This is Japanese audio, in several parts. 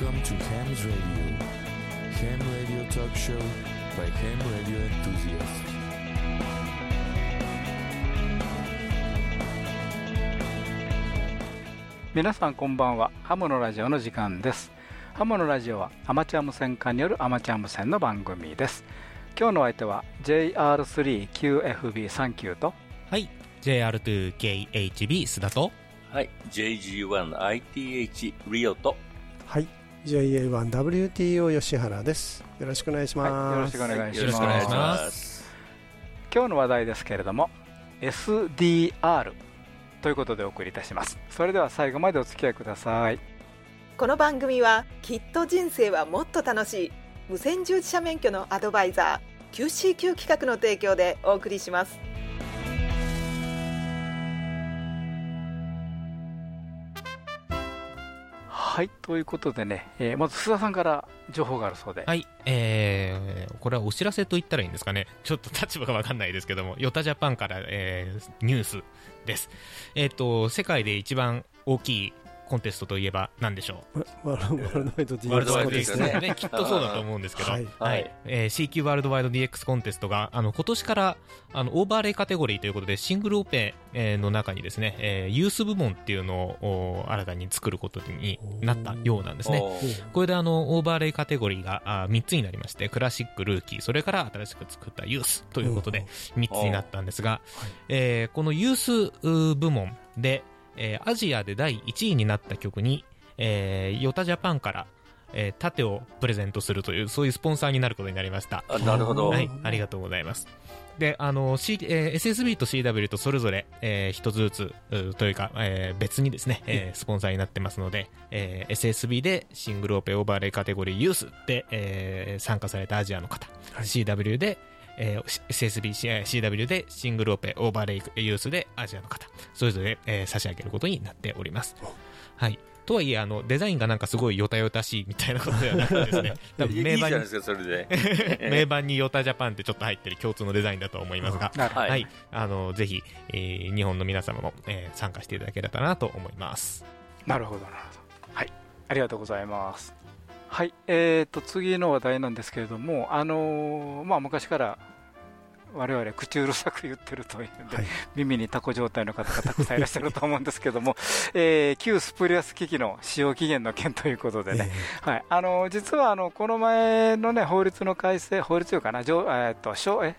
Welcome to Ham's Radio. Ham Radio Talk Show by Ham Radio Enthusiasts. 皆さんこんばんはハムのラジオの時間ですハムのラジオはアマチュア無線化によるアマチュア無線の番組です今日の相手は JR3QFB39 とはい JR2KHB 須田とはい。JG1ITH リオと、はい。JA1WTO 吉原です。よろしくお願いします。はいよろしくお願いしますよろしくお願いします。今日の話題ですけれども SDR ということでお送りいたしますそれでは最後までお付き合いくださいこの番組はきっと人生はもっと楽しい無線従事者免許のアドバイザー QCQ 企画の提供でお送りしますはいということでね、えーまず須田さんから情報があるそうで、はいえー、これはお知らせと言ったらいいんですかね。ちょっと立場がわかんないですけども YOTA ジャパンから、えーニュースです。えっ、と世界で一番大きいコンテストといえば何でしょう？ワワールドワイド DX ワールドワイドコンテストですよね。ね、きっとそうだと思うんですけど、はい。はい。えー CQ ワールドワイド DX コンテストが、あの、今年から、あの、オーバーレイカテゴリーということで、シングルオペ、えーの中にですね、えーユース部門っていうのを、お新たに作ることになったようなんですね。これであの、オーバーレイカテゴリーがあ3つになりまして、クラシック、ルーキー、それから新しく作ったユースということで、3つになったんですが、えーこのユース部門で、えーアジアで第1位になった局に、えー YOTA ジャパンから、えー盾をプレゼントするという、そういうスポンサーになることになりました。あなるほど。はい、ありがとうございます。で、あの、C えー SSB と CW とそれぞれ、えー一つずつ、うというか、えー別にですね、えースポンサーになってますので、えー SSB でシングルオペオーバーレイカテゴリーユースで、えー参加されたアジアの方、はい CW で、えー SSB、えー CW でシングルオペオーバーレイユースでアジアの方、それぞれ、えー差し上げることになっております。はい。とはいえ、あの、デザインがなんかすごいヨタヨタしいみたいなことではなくてですね、多分いいい名板に。名板にヨタジャパンってちょっと入ってる共通のデザインだと思いますが、なるほど。はい、あの、ぜひ、えー日本の皆様も、えー参加していただければなと思います。なるほどなるほど。はい。ありがとうございますはいえー、と次の話題なんですけれどもあのーまあ昔から我々口うるさく言ってるというんで、はい。耳にタコ状態の方がたくさんいらっしゃると思うんですけども、えー旧スプリアス機器の使用期限の件ということでね、はい、あの実はあのこの前の、ね、法律の改正、法律というかな、上えー、と省え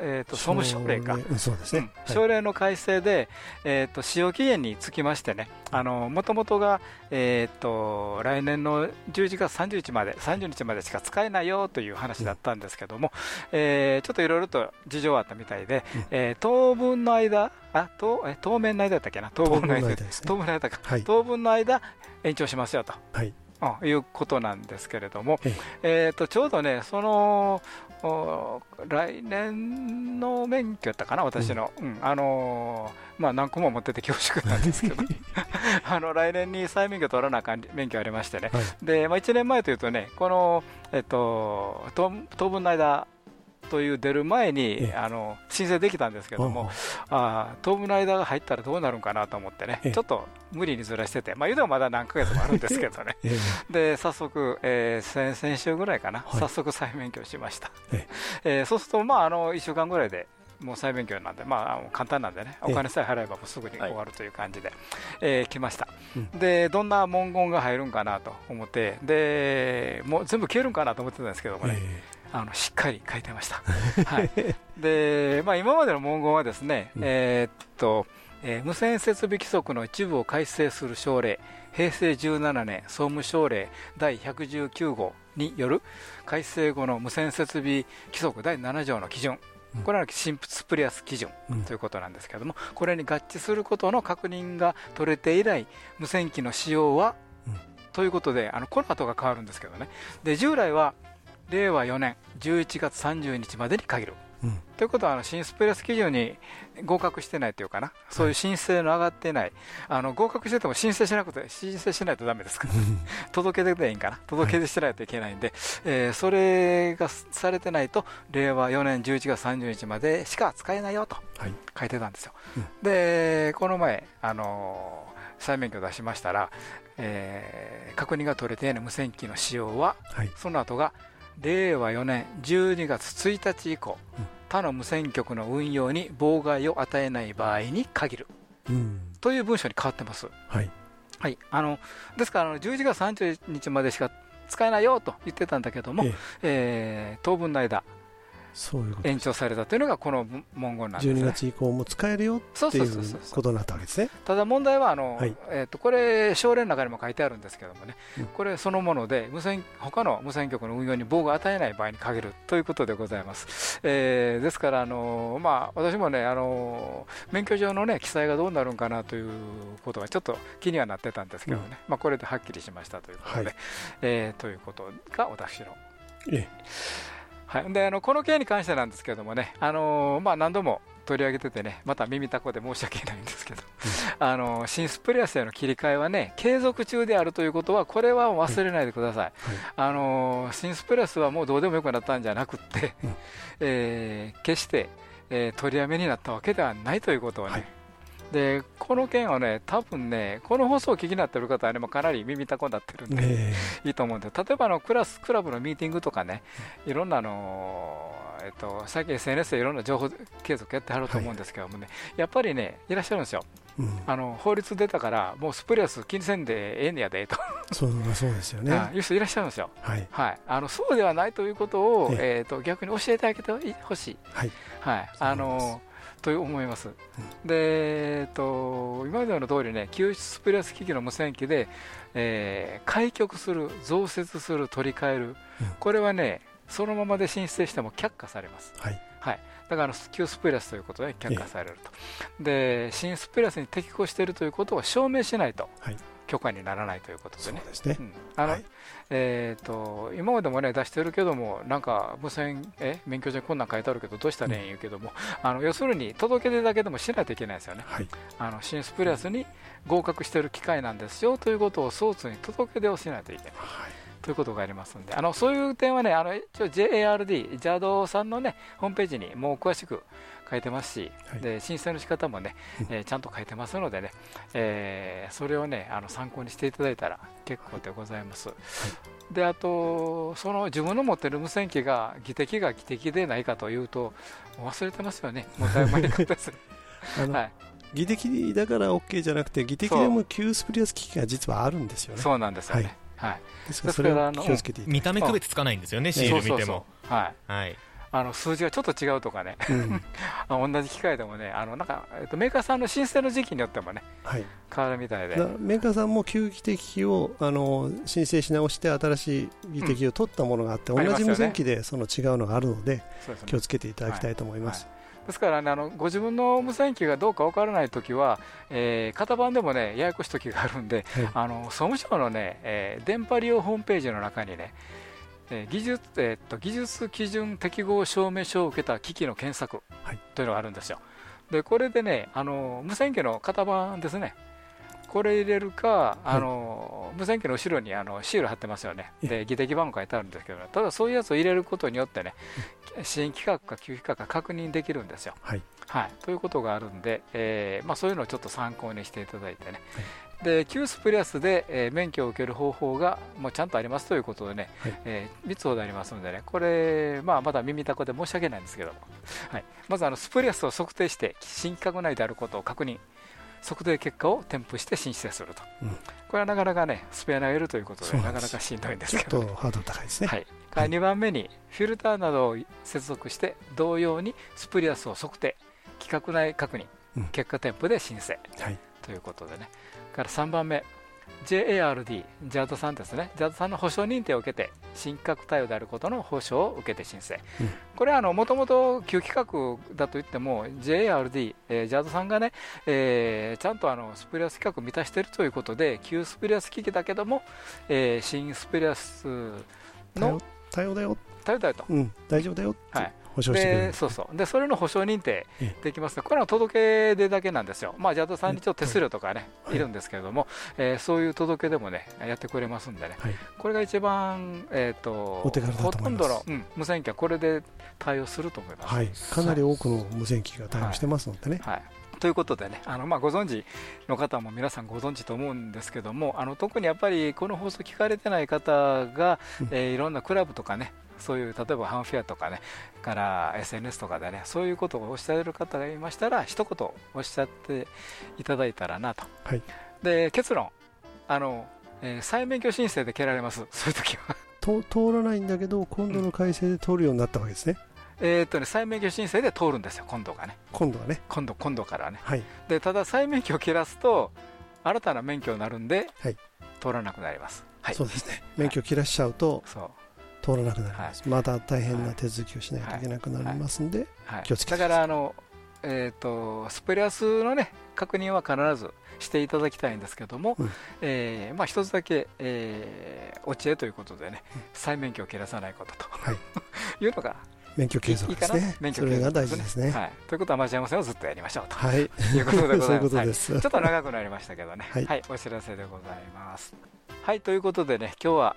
えー、と総務省令か、うんそうですね。うん。省令の改正で、えー、と使用期限につきましてね、もともとが、えー、と来年の11月30日まで、30日までしか使えないよという話だったんですけども、えーちょっといろいろと事情あったみたいで、えー当分の間、あ当え当面の間だったっけな、当分の間。当分の間ですね。当分の間か、はい。当分の間、延長しますよと。はい。うんいうことなんですけれども、ええ。ー、とちょうどね、そのお来年の免許やったかな、私の、うん。あのーまあ、何個も持ってて恐縮なんですけど、あの来年に再免許取らなあかん免許ありましてね、はい。でまあ、1年前というとね、この、えっと、当当分の間という出る前に、ええ。あの申請できたんですけども、あー当分の間が入ったらどうなるんかなと思ってね、ええ。ちょっと無理にずらしてて、まあ、言うてもまだ何ヶ月もあるんですけどね。ええ。で早速、えー先々週ぐらいかな、はい。早速再免許しました、ええーそうすると、まあ、あの1週間ぐらいでもう再免許なんで、まあ簡単なんでね、ええ。お金さえ払えばもうすぐに終わるという感じで、えー来ました、うん。で、どんな文言が入るんかなと思って、でもう全部消えるんかなと思ってたんですけどもね、えあのしっかり書いてました。はい。でまあ、今までの文言はですね、うん。えーっとえー無線設備規則の一部を改正する省令、平成17年総務省令第119号による改正後の無線設備規則第7条の基準、うん。これは新スプリアス基準うん。ということなんですけれども、これに合致することの確認が取れて以来、無線機の使用は、うん。ということで、あのこの後が変わるんですけどね、で従来は令和4年11月30日までに限る。うん。ということはあの新スプレス基準に合格してないというかな、そういう申請の上がってない、あの合格してても申請しなくて申請しないとだめですから、届け出でいいんかな、届け出してないといけないんで、えーそれがされてないと、令和4年11月30日までしか使えないよとはい。書いてたんですよ。うん。で、この前、あのー再免許を出しましたら、えー確認が取れていない無線機の使用は、はい。その後が令和4年12月1日以降、うん。他の無線局の運用に妨害を与えない場合に限る。うん。という文章に変わってます。はい。はい、あのですからあの11月30日までしか使えないよと言ってたんだけども、ええ。えー当分の間、延長されたというのがこの文言なんです、ね。12月以降も使えるよっていうことになったわけですね。ただ問題はあの、はい。えー、とこれ、省令の中にも書いてあるんですけどもね、うん。これそのもので無線他の無線局の運用に妨害を与えない場合に限るということでございます。えーですから、あのまあ、私もね、あの免許上の、ね、記載がどうなるんかなということがちょっと気にはなってたんですけどね、まあ、これではっきりしましたということで、はい。えーということが私の。えはい、であのこの件に関してなんですけれどもね、あのーまあ、何度も取り上げててね、また耳たこで申し訳ないんですけど、あのー新スプレアスへの切り替えはね、継続中であるということは、これは忘れないでください。あのー新スプレアスはもうどうでもよくなったんじゃなくって、うん。えー決して、えー取りやめになったわけではないということをね、はいでこの件はね、多分ね、この放送を聞きになってる方はね、もうかなり耳たこになってるんで、え。いいと思うんで、例えばあのクラスクラブのミーティングとかね、いろんなあの、えっと、最近 SNS でいろんな情報継続やってはると思うんですけどもね、やっぱりね、いらっしゃるんですよ、うん。あの法律出たから、もうスプレース気にせんでええんやでと、そうそうですよね。あいう人いらっしゃるんですよ、はい。はい、あのそうではないということを、ええ。っと逆に教えてあげてほしい。はい。はい、あのと思います、で、えっと、今までの通りね、救出スプレース機器の無線機で、えー開局する、増設する、取り替える、うん。これはね、そのままで申請しても却下されます。はい。はい、だからあの旧スプレスということで却下されると、で新スプレスに適合しているということを証明しないと。はい許可にならないということでね。今までもね出してるけども、なんか無線え？免許証にこんなん書いてあるけど、どうしたらいいん？言うけども、あの要するに届け出だけでもしないといけないですよね、はい。あの新スプレスに合格している機械なんですよということをソーツに届け出をしないといけない。はい。ということがありますので、あのそういう点はね、あの一応 JARD、JAD さんのね、ホームページにもう詳しく書いてますし、はいで申請の仕方もね、えーちゃんと書いてますのでね、えーそれをね、あの参考にしていただいたら結構でございます。で、あと、その自分の持ってる無線機が技的が技的でないかというと、忘れてますよね、もうだいぶ前のことです。あのはい、技的だから OK じゃなくて技的でも旧スプリアス機器が実はあるんですよねそうなんですよね。はい。ですからそれをですからあの気をつけて見た目区別つかないんですよね、シール見ても。はい。はい。あの数字がちょっと違うとかね、うん。あ同じ機械でもね、あのなんか、えっと、メーカーさんの申請の時期によってもね、はい。変わるみたいで。だ、メーカーさんも旧技的機をあの申請し直して新しい技的を取ったものがあって、うん同じ無線機でその違うのがあるのでね。気をつけていただきたいと思います、ですから、ね、あのご自分の無線機がどうか分からないときは、えー型番でもね、ややこしいときがあるんで、はい。あの総務省のね、えー電波利用ホームページの中にね、えー技術えーっと技術基準適合証明書を受けた機器の検索はいというのがあるんですよ。でこれでねあの無線機の型番ですねこれ入れるか、あの無線機の後ろにあのシール貼ってますよね、で技的番号書いてあるんですけど、ただそういうやつを入れることによってね、新規格か旧規格か確認できるんですよ。はい。はい、ということがあるんで、えーまあ、そういうのをちょっと参考にしていただいてね、で旧スプレスで、えー免許を受ける方法がもうちゃんとありますということでね、はい。え3つほどありますのでね、これ、まあ、まだ耳たこで申し訳ないんですけども、はい、まずあのスプリアスを測定して、新規格内であることを確認、測定結果を添付して申請すると、うん。これはなかなかね、スペアナがいるということで、なかなかしんどいんですちょっけどね、とハードル高いですね、はい、から2番目にフィルターなどを接続して同様にスプリアスを測定。規格内確認、うん。結果添付で申請。はい。ということでね。から3番目 JARD、ジャードさんですね、ジャードさんの保証認定を受けて、新規格対応であることの保証を受けて申請、うん。これはもともと旧規格だといっても、JARD、えージャードさんがね、えーちゃんとあのスプリアス規格を満たしているということで、旧スプリアス機器だけども、えー新スプリアスの対応だよ、対応だよと。うん、大丈夫だよはい保証してくれる、でそうそう。でそれの保証認定えできますね、これは届け出だけなんですよ、まあ、ジャードさんにちょっと手数料とかね、はい。いるんですけれども、えーそういう届け出もね、やってくれますんでね、はい。これが一番、えー、とほとんどの、うん、無線機はこれで対応すると思います。はい、かなり多くの無線機が対応してますのでね、はい。ということでね、あのまあご存知の方も皆さんご存知と思うんですけども、あの特にやっぱりこの放送聞かれてない方が、えーいろんなクラブとかね、そういう例えばハンフェアとかね、から SNS とかでね、そういうことをおっしゃる方がいましたら、一言おっしゃっていただいたらなと。はい。で結論、あのえー再免許申請で蹴られます、そういう時は。と通らないんだけど今度の改正で通るようになったわけですね。えーっとね、再免許申請で通るんですよ、今度がね、今度はね。今度今度からね。はい。でただ、再免許を切らすと、新たな免許になるんで、はい。通らなくなります。はい、そうですね。免許切らしちゃうとそう通らなくなります、また大変な手続きをしないといけなくなりますんで、はい、気をつけてだからあの、えー、とスプレアスの、ね、確認は必ずしていただきたいんですけども、うん。えーまあ、一つだけ、えー、お知恵ということでね、再免許を切らさないことと、はい。い、うのが免許継続ですね。免許それが継続大事ですね。はい、ということは、アマチュア無線をずっとやりましょうと。はい。いうことでございます。そういうことです、ちょっと長くなりましたけどね、は、はいい。お知らせでございます。はい、ということでね、今日は、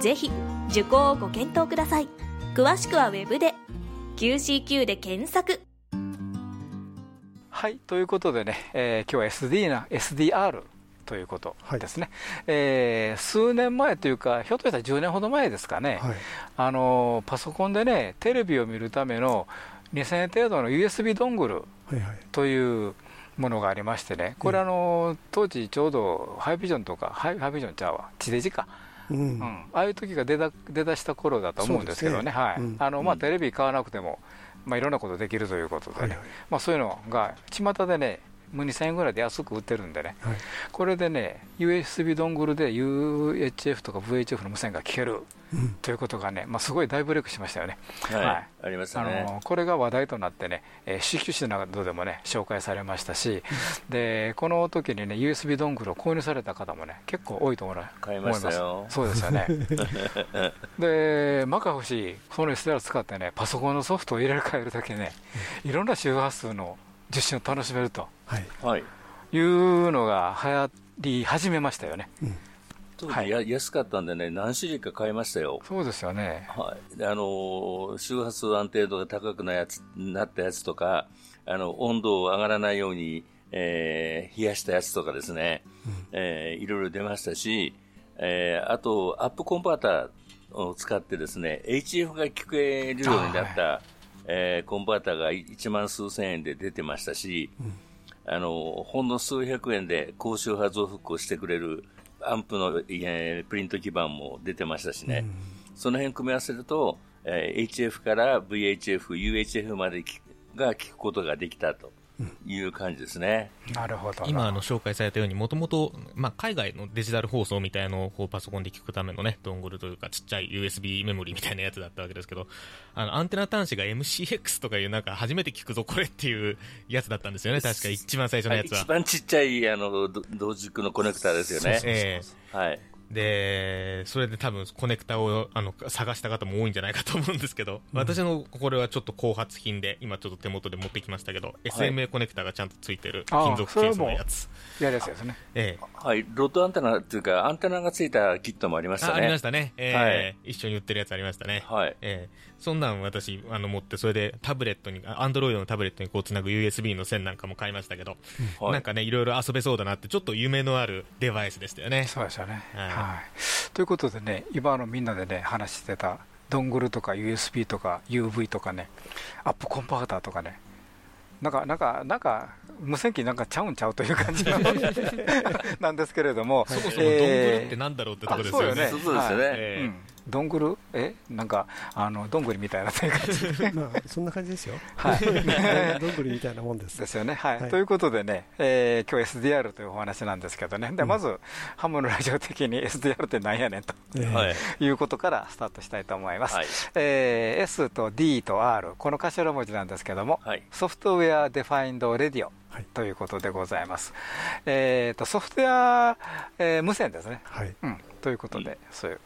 ぜひ受講をご検討ください。詳しくはウェブで QCQ で検索。はい、ということでね、えー今日は SD な SDR ということですね、えー数年前というか、ひょっとしたら10年ほど前ですかね、はい。あのパソコンでね、テレビを見るための2000円程度の USB ドングルはいはい。というものがありましてね、これ、あの当時ちょうどハイビジョンとか、ハイハイビジョンちゃうわ、地デジか、うん。うん、ああいう時が出だ出だした頃だと思うんですけどね、はい。うん。あのまあ、テレビ買わなくても、まあ、いろんなことできるということでね、まあ、そういうのが巷でね、もう2000円ぐらいで安く売ってるんでね、はいこれでね、USB ドングルで UHF とか VHF の無線が聞けるうんということがね、まあ、すごい大ブレイクしましたよね。はい、はいありましたあね。のこれが話題となってね、えー、C 級誌などでもね紹介されましたし、でこの時にね USB ドングルを購入された方もね結構多いと思います。買いましたよ。そうですよね。で、マカフシ、その SDR を使ってね、パソコンのソフトを入れ替えるだけね、いろんな周波数の受信を楽しめるとはいはい。いうのが流行り始めましたよね。当時や、安かったんでね、何種類か買いましたよ。そうですよね。はい。であのー、周波数安定度が高くなやつ、なったやつとか、あの、温度を上がらないように、えー冷やしたやつとかですね、えーいろいろ出ましたし、えーあと、アップコンバーターを使ってですね、HF が聞こえるようになった、えーコンバーターが1万数千円で出てましたし、あの、ほんの数百円で高周波増幅をしてくれるアンプの、えープリント基板も出てましたしね、その辺組み合わせると、えー HF から VHF、UHF までが聞くことができたという感じですね。なるほどな。今あの紹介されたように、もともと、まあ、海外のデジタル放送みたいのをこうパソコンで聞くためのね、ドングルというかちっちゃい USB メモリーみたいなやつだったわけですけど、あの、アンテナ端子が MCX とかいうなんか初めて聞くぞこれっていうやつだったんですよね、確か一番最初のやつは。一番ちっちゃいあのど同軸のコネクターですよね。えはい。で、それで多分コネクタをあの探した方も多いんじゃないかと思うんですけど、私のこれはちょっと後発品で、今ちょっと手元で持ってきましたけど、SMA コネクタがちゃんとついてる金属ケースのやつ。やりやすいですね。ええはい。ロッドアンテナっていうか、アンテナがついたキットもありましたあありまねし。たね。ええはい一緒に売ってるやつありましたね。はい。ええそんなん私、あの、持って、それでタブレットに、アンドロイドのタブレットにこうつなぐ USB の線なんかも買いましたけど、はいなんかね、いろいろ遊べそうだなって、ちょっと夢のあるデバイスでしたよね。そうですよね。はいはい。ということでね、今あのみんなでね、話してた、ドングルとか USB とか UV とかね、アップコンバーターとかね、なんか、なんか、なんか、無線機なんかちゃうんちゃうという感じの なんですけれども、そもそもドングルってなんだろうってとこですよね。あそうですよね。どんぐる、え？なんか、あのどんぐりみたいな感じで、まあ、そんな感じですよ。はい、どんぐりみたいなもんです。ですよね。はい。はいということでね、えー今日 SDR というお話なんですけどね、でうんまず、ハムのラジオ的に SDR ってなんやねんとええはい。いうことからスタートしたいと思います。はい。えー S と D と R、この頭文字なんですけども、はい。 Software Defined Radio はいということでございます。えーとソフトウェア、えー無線ですね。はい。うん、ということで、そういう。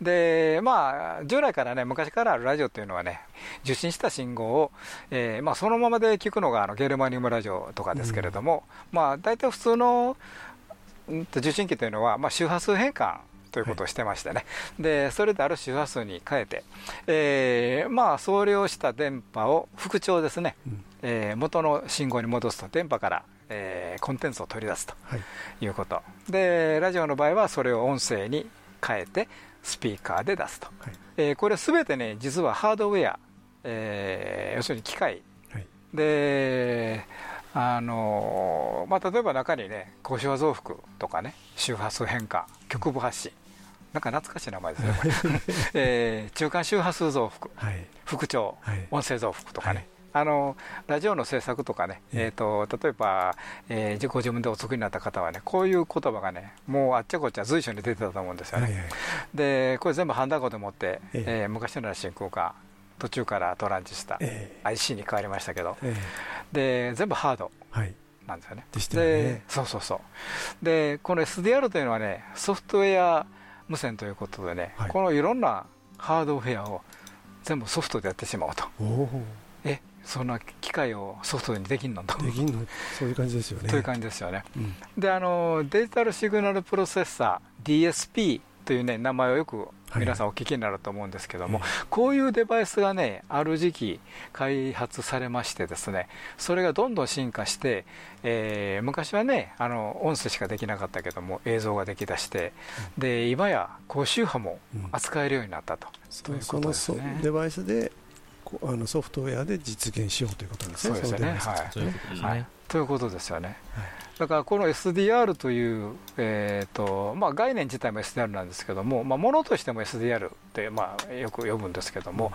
で、まあ、従来からね、昔からあるラジオっていうのはね、受信した信号を、えーまあ、そのままで聞くのがあのゲルマニウムラジオとかですけれども、まあ、大体普通のうんと受信機というのは、まあ、周波数変換ということをしてましてね、でそれである周波数に変えて、えーまあ、総量した電波を復調ですね、うんえー元の信号に戻すと、電波から、えーコンテンツを取り出すと。はい。いうことでラジオの場合はそれを音声に変えてスピーカーで出すと、はい。えーこれすべてね実はハードウェア、えー要するに機械はい。であのーまあ、例えば中にね高周波増幅とかね周波数変化局部発信なんか懐かしい名前ですね、こ れえー中間周波数増幅はい。復調はい。音声増幅とかね、はいあのラジオの制作とかね、えええー、と例えば、えー、自ご自分でお作りになった方はね、こういう言葉がね、もうあっちゃこっちゃ随所に出てたと思うんですよね。はい。はい。で、これ全部ハンダゴでもって、えええー昔のような真空管、途中からトランジスタ、え IC に変わりましたけど、え。えで全部ハードえ。はい。なんですよね。でねそうそうそう。で、この SDR というのはね、ソフトウェア無線ということでね、はいこのいろんなハードウェアを全部ソフトでやってしまおうと。えそんな機械をソフトにできんのと。できんの、そういう感じですよね。という感じですよね。うん。であのデジタルシグナルプロセッサー DSP という、ね、名前をよく皆さんお聞きになると思うんですけども、こういうデバイスがねある時期開発されましてですねそれがどんどん進化して、えー昔はねあの音声しかできなかったけども映像ができだしてで今や高周波もうん。扱えるようになったと、ということそのそですねデバイスでこあのソフトウェアで実現しようということですね。そうですよね。はい。とですね。はい、ということですよね、はい。だからこの SDR という、えーとまあ、概念自体も SDR なんですけども、まあ、ものとしても SDR って、まあ、よく呼ぶんですけども、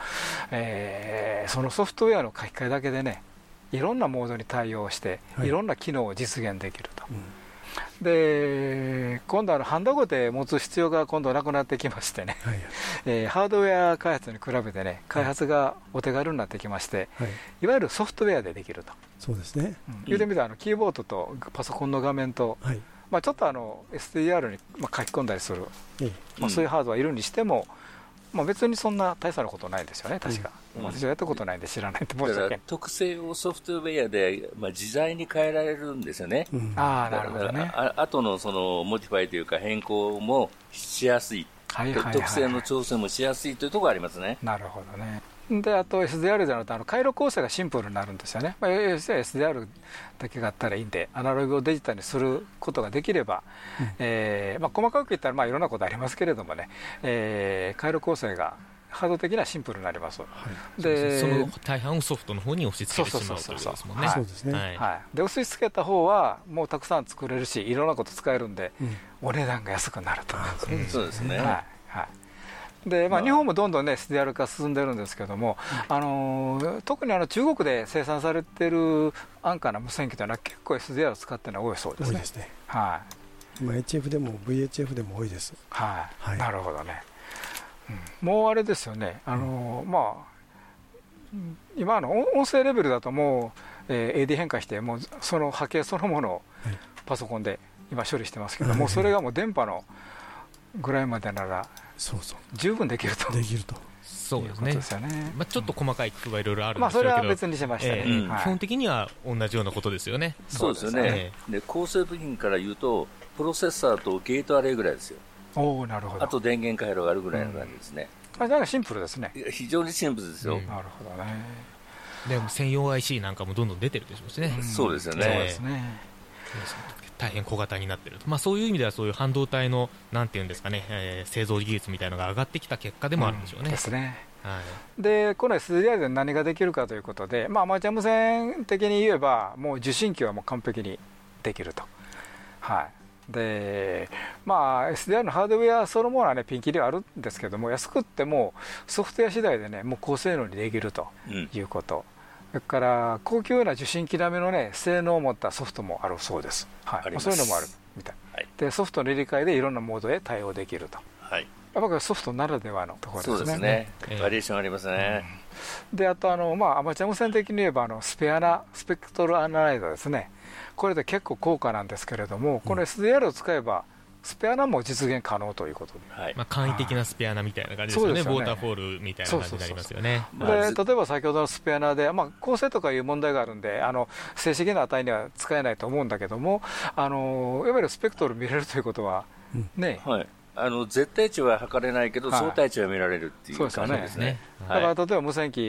えーそのソフトウェアの書き換えだけでねいろんなモードに対応して、はい。い、ろんな機能を実現できると。うんで今度はハンダゴテ持つ必要が今度なくなってきましてね、はい。えーハードウェア開発に比べてね開発がお手軽になってきましてはい。いわゆるソフトウェアでできると、そうですね。うん言うてみたらあのキーボードとパソコンの画面と、はい。まあ、ちょっとあの SDR にまあ書き込んだりする、ええまあ、そういうハードはいるにしても、まあ、別にそんな大差なことないですよね確か、うん。私はやったことないんで知らないって申し訳ない特性をソフトウェアで、まあ、自在に変えられるんですよね。うん。ああなるほどね。あ後のそのモディファイというか変更もしやすい、はいはいはい特性の調整もしやすいというところがありますね。なるほどねであと SDR じゃなくてあの回路構成がシンプルになるんですよね、まあ、要するに SDR だけがあったらいいんでアナログをデジタルにすることができれば、えーまあ、細かく言ったらまあいろんなことありますけれどもね、えー回路構成がハード的にはシンプルになります、でその大半をソフトの方に押し付けてしまうということですもんね。はいそうですね。はい。はい、で薄いつけた方はもうたくさん作れるしいろんなこと使えるんでうん。お値段が安くなると、そうですね。はい。はいでまあ、まあ。日本もどんどん、ね、SDR 化進んでるんですけども、あのー特にあの中国で生産されてる安価な無線機というのは結構 SDR を使ってるのが多いそうですね。多いで。すね。はい。今 HF でも VHF でも多いです。はい。はい。なるほどね、うん。もうあれですよね、あのーまあ、うん今の音音声レベルだともう、えー AD 変化して、もうその波形そのものをはい。パソコンで今処理してますけど、はい。もうそれがもう電波のぐらいまでならそうそ十分できるとう。できると。そうですねで。すよね。まあ、ちょっと細かい工夫はいろいろあるんまあそれはでしょうけど、別にしましたね。ええうんはい基本的には同じようなことですよね。そうですよそうですね。で構成部品から言うと、プロセッサーとゲートアレイぐらいですよ。おおなるほど。あと電源回路があるぐらいの感じですね。あなんかシンプルですね。いや非常にシンプルですよ。うんなるほどね。でも専用 IC なんかもどんどん出てるでしょうしね。んそうですよねそうですね。大変小型になってると、まあ、そういう意味ではそういう半導体のなんていうんですかね、えー製造技術みたいなのが上がってきた結果でもあるんでしょうね。ですね。はいで、この SDI で何ができるかということで、まあ、アマチュア無線的に言えば、もう受信機はもう完璧にできると。はい。でまあ SDR のハードウェアそのものはねピンキリはあるんですけども安くってもソフトウェア次第でねもう高性能にできるということ、それから高級な受信機並みのね性能を持ったソフトもあるそうです、はい。そういうのもあるみたい、はい。でソフトの入れ替えでいろんなモードへ対応できると。はい。やっぱりソフトならではのところですね。そうですね。え。え。バリエーションありますね。であとあの、まあ、アマチュア無線的に言えばあのスペアナスペクトルアナライザーですね。これで結構高価なんですけれどもこの SDR を使えばスペアナも実現可能ということではい。まあ、簡易的なスペアナみたいな感じですよね、ウォーターフォールみたいな感じになりますよね。で例えば先ほどのスペアナーで、まあ、構成とかいう問題があるんであの正式な値には使えないと思うんだけどもあのいわゆるスペクトル見れるということは、ねはい。あの、絶対値は測れないけど、はい相対値は見られるっていうそうですよね感じですね。だはい。から例えば無線機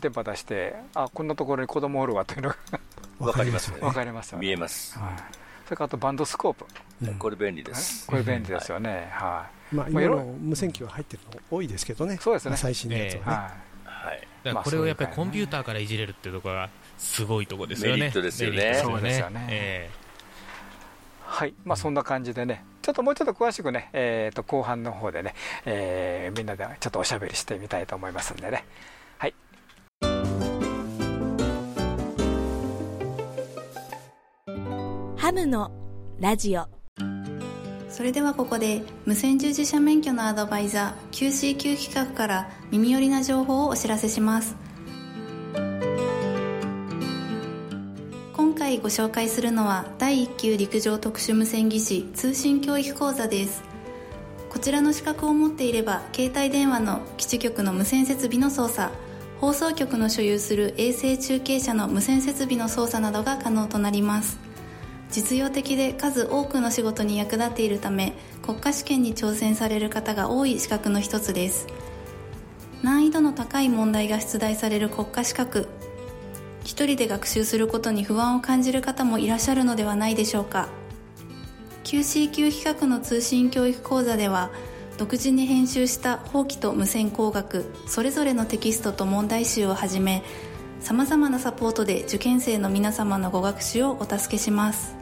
電波出してあこんなところに子供おるわというのがわかりますね。分かりますよね見えます。はい、それからあとバンドスコープ、うん。これ便利です。これ便利ですよね、はい。まあ、今の無線機は入ってるの多いですけどね、そうですね。まあ最新のやつはね。ははい。だからこれをやっぱりコンピューターからいじれるっていうところがすごいところですよね。メリット。ですよね。そうですよね。えい、はい。まあ、そんな感じでね、ちょっともうちょっと詳しくね、えー、と後半の方でね、えーみんなでちょっとおしゃべりしてみたいと思いますんでね。のラジオ。それではここで無線従事者免許のアドバイザー QCQ 企画から耳寄りな情報をお知らせします。今回ご紹介するのは第1級陸上特殊無線技師通信教育講座です。こちらの資格を持っていれば携帯電話の基地局の無線設備の操作放送局の所有する衛星中継車の無線設備の操作などが可能となります。実用的で数多くの仕事に役立っているため国家試験に挑戦される方が多い資格の一つです。難易度の高い問題が出題される国家資格。一人で学習することに不安を感じる方もいらっしゃるのではないでしょうか。QC 級企画の通信教育講座では独自に編集した法規と無線工学それぞれのテキストと問題集をはじめさまざまなサポートで受験生の皆様のご学習をお助けします。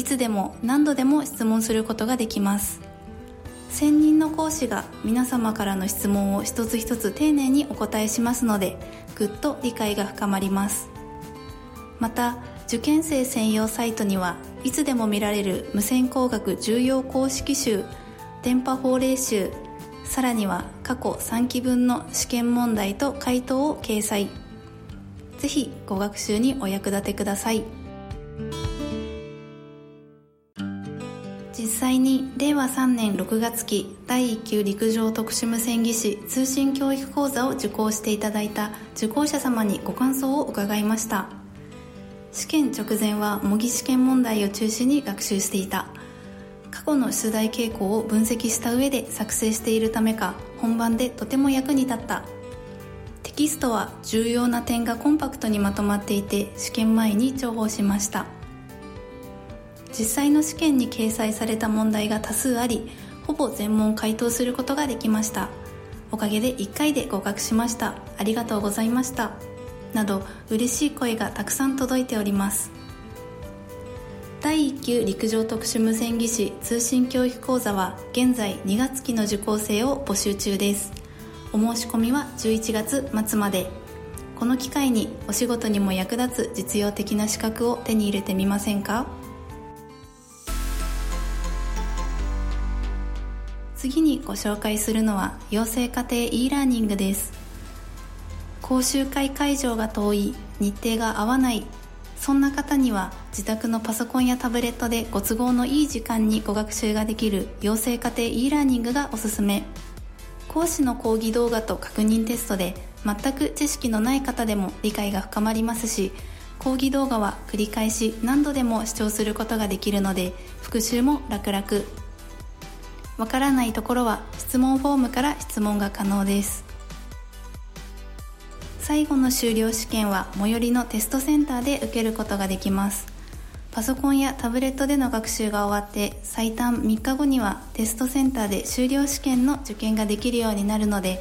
いつでも何度でも質問することができます。専任の講師が皆様からの質問を一つ一つ丁寧にお答えしますのでぐっと理解が深まります。また受験生専用サイトにはいつでも見られる無線工学重要公式集電波法令集さらには過去3期分の試験問題と回答を掲載。ぜひご学習にお役立てください。際に令和3年6月期第1級陸上特殊無線技師通信教育講座を受講していただいた受講者様にご感想を伺いました。試験直前は模擬試験問題を中心に学習していた。過去の出題傾向を分析した上で作成しているためか本番でとても役に立った。テキストは重要な点がコンパクトにまとまっていて試験前に重宝しました。実際の試験に掲載された問題が多数ありほぼ全問回答することができました。おかげで1回で合格しました。ありがとうございました。など嬉しい声がたくさん届いております。第1級陸上特殊無線技師通信教育講座は現在2月期の受講生を募集中です。お申し込みは11月末まで。この機会にお仕事にも役立つ実用的な資格を手に入れてみませんか？次にご紹介するのは養成家庭 e ラーニングです。講習会会場が遠い日程が合わない。そんな方には自宅のパソコンやタブレットでご都合のいい時間にご学習ができる養成家庭 e ラーニングがおすすめ。講師の講義動画と確認テストで全く知識のない方でも理解が深まりますし講義動画は繰り返し何度でも視聴することができるので復習も楽々。わからないところは質問フォームから質問が可能です。最後の修了試験は最寄りのテストセンターで受けることができます。パソコンやタブレットでの学習が終わって最短3日後にはテストセンターで修了試験の受験ができるようになるので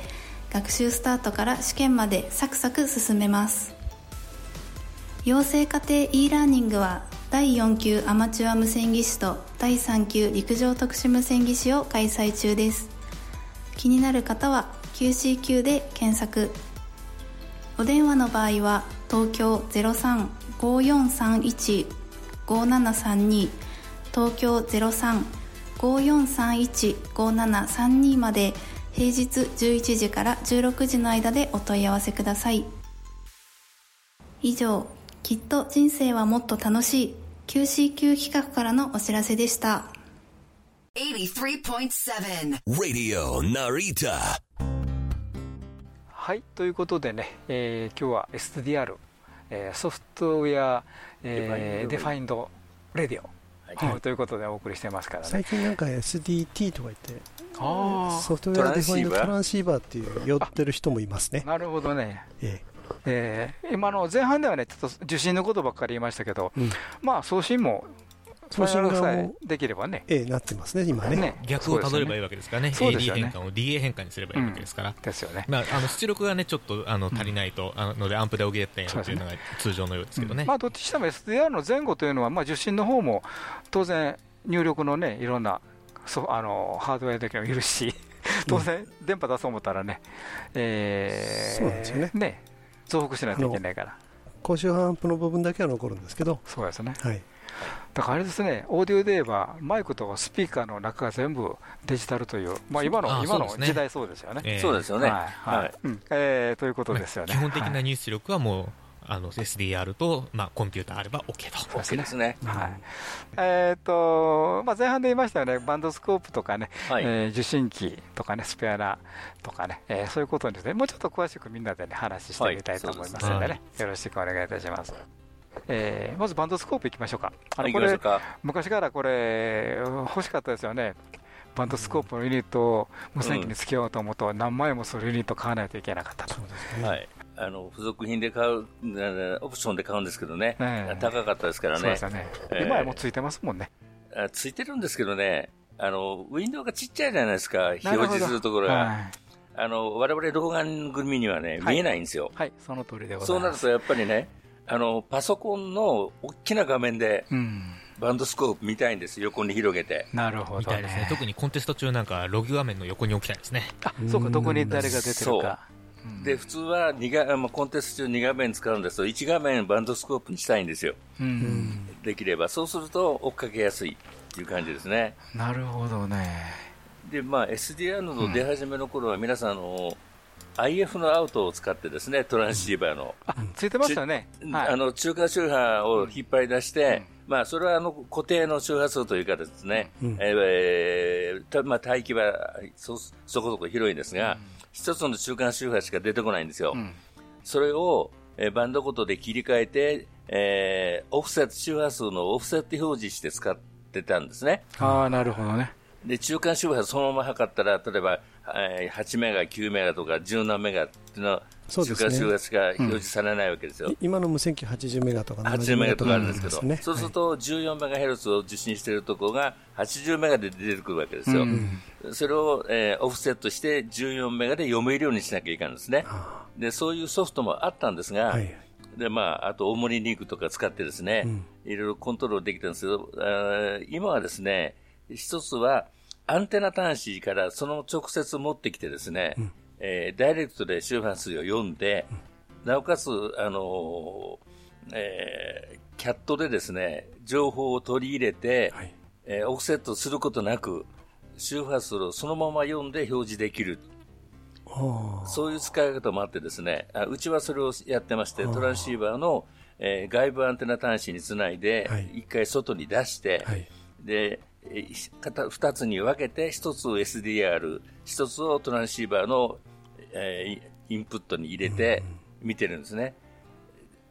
学習スタートから試験までサクサク進めます。養成家庭 e ラーニングは第4級アマチュア無線技師と第3級陸上特殊無線技師を開催中です。気になる方は QC 級で検索。お電話の場合は東京0354315732東京0354315732まで平日11時から16時の間でお問い合わせください。以上きっと人生はもっと楽しい。QCQ 企画からのお知らせでした。83.7 Radio Narita. はいということでね、えー今日は SDR、えーソフトウェア、えー Defined Radio、はい。ということでお送りしてますからね。最近なんか SDT とか言ってあ Software Defined Transceiver って言ってる人もいますね。あなるほどね。ええー今の前半ではね、ちょっと受信のことばっかり言いましたけど、うん。まあ送信も、送信側もさえできればね、ええなってますね今ね。ね。逆をたどればいいわけですからね、そうですよ AD ね変換を DA 変換にすればいいわけですから、ですよね。まあ、あの出力がねちょっとあの足りないと、あのでアンプで補ってやるというのが通常のようですけどね。まあ、どっちにしても SDR の前後というのは、まあ、受信の方も当然、入力のね、いろんなそうあのハードウェアだけもいるし、当然、電波出そう思ったらね、えーそうなんですよね。ね増幅しないといけないから、高周波アンプの部分だけは残るんですけど。そうですね。はい。だからあれですね、オーディオで言えば、マイクとスピーカーの中が全部デジタルという、まあ、今のあ今の時代そうですよね。えー。そうですよね。はい。はい。はい。うん。えーということですよね。基本的はない。入出力はもう、あの SDR と、まあ、コンピューターあれば OK と。OK ですね。はいえーとまあ、前半で言いましたよね、バンドスコープとかね、はいえー受信機とかね、スペアラとかね、えーそういうことにですね、もうちょっと詳しくみんなでね、話してみたいと思いますのでね、はいよろしくお願いいたします。えーまずバンドスコープいきましょうか。あはい、のこれ。昔からこれ、欲しかったですよね。バンドスコープのユニットを無線機につけようと思うと、何枚もそのユニット買わないといけなかったと。はい。あの、付属品で買う、なオプションで買うんですけどね。高かったですからねそうです。よね。えー今はもうついてますもんね。あついてるんですけどね、あの、ウィンドウがちっちゃいじゃないですか、表示するところが。はいあの、我々老眼組にはね、はい見えないんですよ。はい、その通りでございうます。そなるとやっぱりね、あの、パソコンの大きな画面でうん、バンドスコープ見たいんです、横に広げて。なるほどねみたいですね。特にコンテスト中なんか、ログ画面の横に置きたいですね。あそうか、どこに誰が出てるか。うんで、普通は二画、まあ、コンテスト中2画面使うんですけど、1画面バンドスコープにしたいんですよ。うんできれば。そうすると追っかけやすいっていう感じですね。なるほどね。で、まあ、SDR の出始めの頃は皆さん、あの、IF のアウトを使ってですね、トランシーバーの。あ、ついてましたよね。はいあの中間周波を引っ張り出して、まあ、それはあの固定の周波数というかですね、えーたまあ、帯域はそそこそこ広いんですが、一つの中間周波しか出てこないんですよ。んそれを、えーバンドごとで切り替えて、えーオフセット周波数のオフセット表示して使ってたんですね。ああ、なるほどね。で、中間周波そのまま測ったら、例えば、えー8メガ、9メガとか10何メガっていうのは、中そうですね。間周波しか表示されないわけですよ。い今の無線機80メガとか80メガとかあるんですけど、ね。そうすると14メガヘルツを受信しているところが80メガで出てくるわけですよ。それを、えーオフセットして14メガで読めるようにしなきゃいけないんですね。で、そういうソフトもあったんですが、はいで、まあ、あと、大森リンクとか使ってですね、いろいろコントロールできたんですけど、あー今はですね、一つは、アンテナ端子からその直接持ってきてですね、えーダイレクトで周波数を読んで、なおかつ、あのーえーキャットでですね、情報を取り入れて、はい。えーオフセットすることなく、周波数をそのまま読んで表示できる。あそういう使い方もあってですね、あうちはそれをやってまして、トランシーバーの、えー外部アンテナ端子につないではい、一、回外に出して、はい。で、二つに分けて、一つを SDR、一つをトランシーバーの、えーインプットに入れて見てるんですね。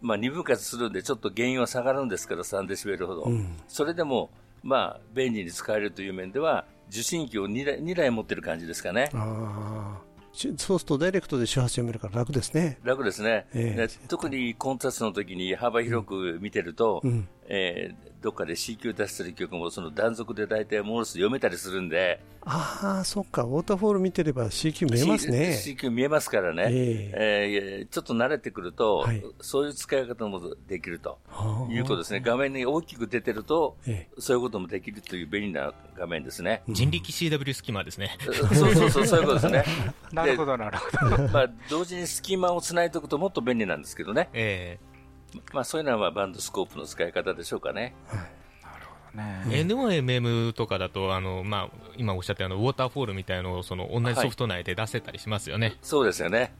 まあ、二分割するんで、ちょっと原因は下がるんですけど、3デシベルほど。それでも、まあ、便利に使えるという面では、受信機を2台 ,2 台持ってる感じですかね。ああ。しそうするとダイレクトで周波数読めるから楽ですね。楽ですね。ええで特にコントラストの時に幅広く見てると、うん。えーどっかで C 級出してる曲もその断続で大体モールス読めたりするんで、ああ、そっか。ウォーターフォール見てれば C 級見えますね。C, C 級見えますからね、ええーちょっと慣れてくると、はいそういう使い方もできるとはあいうことですね。画面に大きく出てると、えそういうこともできるという便利な画面ですね。人力 CW スキマですね。そうそうそう、そういうことですね。なるほど、なるほど。まあ、同時に隙間をつないでおくともっと便利なんですけどね。えまあ、そういうのはまあバンドスコープの使い方でしょうかね。ねー N1MM とかだと、あの、まあ、今おっしゃったようなウォーターフォールみたいのを、その、同じソフト内で出せたりしますよね。そうですよね。